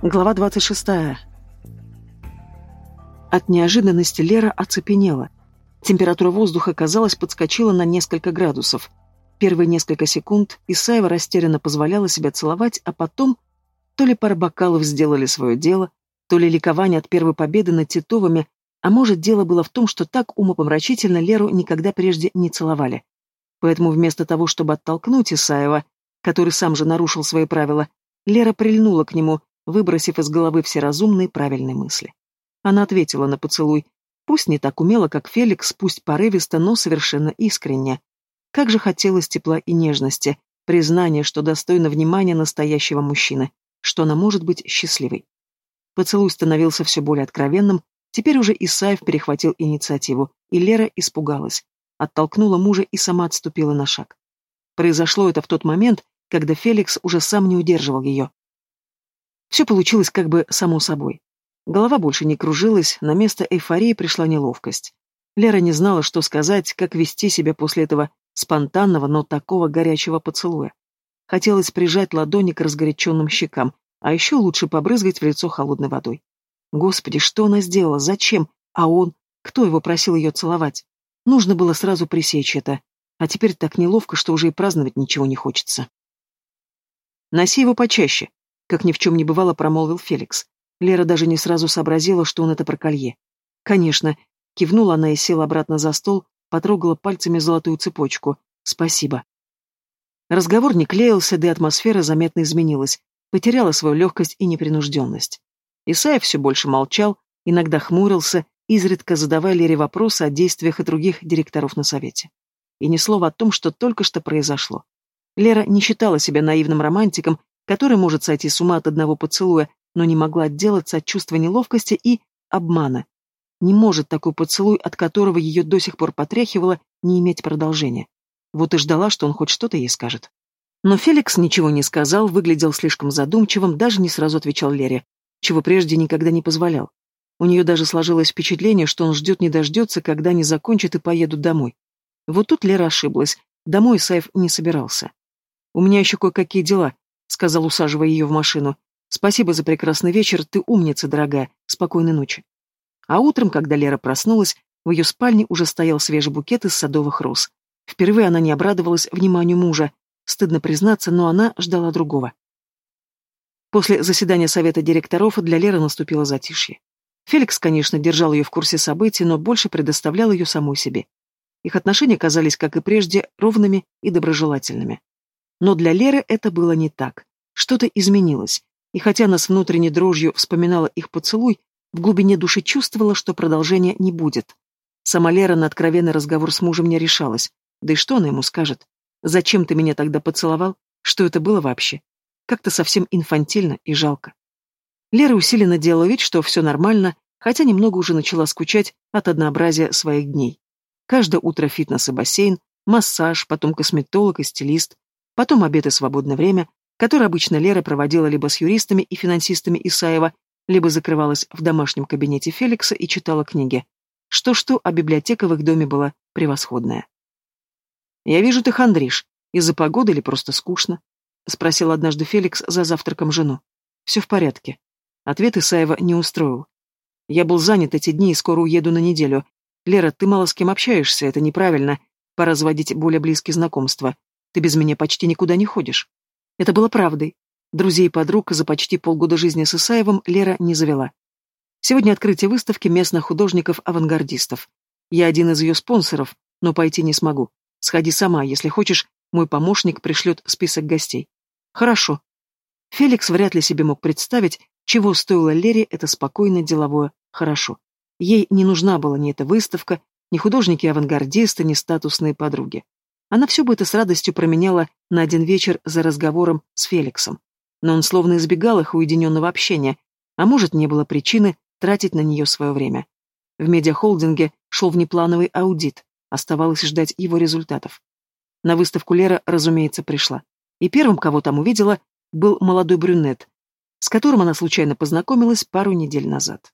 Глава 26. От неожиданности Лера оцепенела. Температура воздуха, казалось, подскочила на несколько градусов. Первые несколько секунд Исаева растерянно позволяла себя целовать, а потом то ли пара бокалов сделали свое дело, то ли ликование от первой победы над Титовыми, а может, дело было в том, что так умопомрачительно Леру никогда прежде не целовали. Поэтому вместо того, чтобы оттолкнуть Исаева, который сам же нарушил свои правила, Лера прильнула к нему, выбросив из головы все разумные правильные мысли. Она ответила на поцелуй, пусть не так умело, как Феликс, пусть порывисто, но совершенно искренне. Как же хотелось тепла и нежности, признания, что достойно внимания настоящего мужчины, что она может быть счастливой. Поцелуй становился все более откровенным, теперь уже Исаев перехватил инициативу, и Лера испугалась, оттолкнула мужа и сама отступила на шаг. Произошло это в тот момент, когда Феликс уже сам не удерживал ее. Все получилось как бы само собой. Голова больше не кружилась, на место эйфории пришла неловкость. Лера не знала, что сказать, как вести себя после этого спонтанного, но такого горячего поцелуя. Хотелось прижать ладони к разгоряченным щекам, а еще лучше побрызгать в лицо холодной водой. Господи, что она сделала? Зачем? А он? Кто его просил ее целовать? Нужно было сразу пресечь это. А теперь так неловко, что уже и праздновать ничего не хочется. «Носи его почаще», как ни в чем не бывало, промолвил Феликс. Лера даже не сразу сообразила, что он это про колье. Конечно, кивнула она и села обратно за стол, потрогала пальцами золотую цепочку. Спасибо. Разговор не клеился, да и атмосфера заметно изменилась, потеряла свою легкость и непринужденность. Исаев все больше молчал, иногда хмурился, изредка задавая Лере вопросы о действиях и других директоров на совете. И ни слова о том, что только что произошло. Лера не считала себя наивным романтиком который может сойти с ума от одного поцелуя, но не могла отделаться от чувства неловкости и обмана. Не может такой поцелуй, от которого ее до сих пор потряхивало, не иметь продолжения. Вот и ждала, что он хоть что-то ей скажет. Но Феликс ничего не сказал, выглядел слишком задумчивым, даже не сразу отвечал Лере, чего прежде никогда не позволял. У нее даже сложилось впечатление, что он ждет не дождется, когда они закончат и поедут домой. Вот тут Лера ошиблась. Домой Исаев не собирался. «У меня еще кое-какие дела», — сказал, усаживая ее в машину. «Спасибо за прекрасный вечер, ты умница, дорогая. Спокойной ночи». А утром, когда Лера проснулась, в ее спальне уже стоял свежий букет из садовых роз. Впервые она не обрадовалась вниманию мужа. Стыдно признаться, но она ждала другого. После заседания совета директоров для Леры наступило затишье. Феликс, конечно, держал ее в курсе событий, но больше предоставлял ее самой себе. Их отношения казались, как и прежде, ровными и доброжелательными. Но для Леры это было не так. Что-то изменилось, и хотя она с внутренней дрожью вспоминала их поцелуй, в глубине души чувствовала, что продолжения не будет. Сама Лера на откровенный разговор с мужем не решалась. Да и что она ему скажет? Зачем ты меня тогда поцеловал? Что это было вообще? Как-то совсем инфантильно и жалко. Лера усиленно делала вид, что все нормально, хотя немного уже начала скучать от однообразия своих дней. Каждое утро фитнес и бассейн, массаж, потом косметолог и стилист, потом обед и свободное время, которое обычно Лера проводила либо с юристами и финансистами Исаева, либо закрывалась в домашнем кабинете Феликса и читала книги. Что-что, а библиотека в их доме была превосходная. «Я вижу, ты хандришь. Из-за погоды или просто скучно?» — спросил однажды Феликс за завтраком жену. «Все в порядке». Ответ Исаева не устроил. «Я был занят эти дни и скоро уеду на неделю. Лера, ты мало с кем общаешься, это неправильно. Пора заводить более близкие знакомства. Ты без меня почти никуда не ходишь. Это было правдой. Друзей и подруг за почти полгода жизни с Исаевым Лера не завела. Сегодня открытие выставки местных художников-авангардистов. Я один из ее спонсоров, но пойти не смогу. Сходи сама, если хочешь, мой помощник пришлет список гостей. Хорошо. Феликс вряд ли себе мог представить, чего стоило Лере это спокойное деловое «хорошо». Ей не нужна была ни эта выставка, ни художники-авангардисты, ни статусные подруги. Она все бы это с радостью променяла на один вечер за разговором с Феликсом. Но он словно избегал их уединенного общения, а может, не было причины тратить на нее свое время. В медиахолдинге шел внеплановый аудит, оставалось ждать его результатов. На выставку Лера, разумеется, пришла. И первым, кого там увидела, был молодой брюнет, с которым она случайно познакомилась пару недель назад.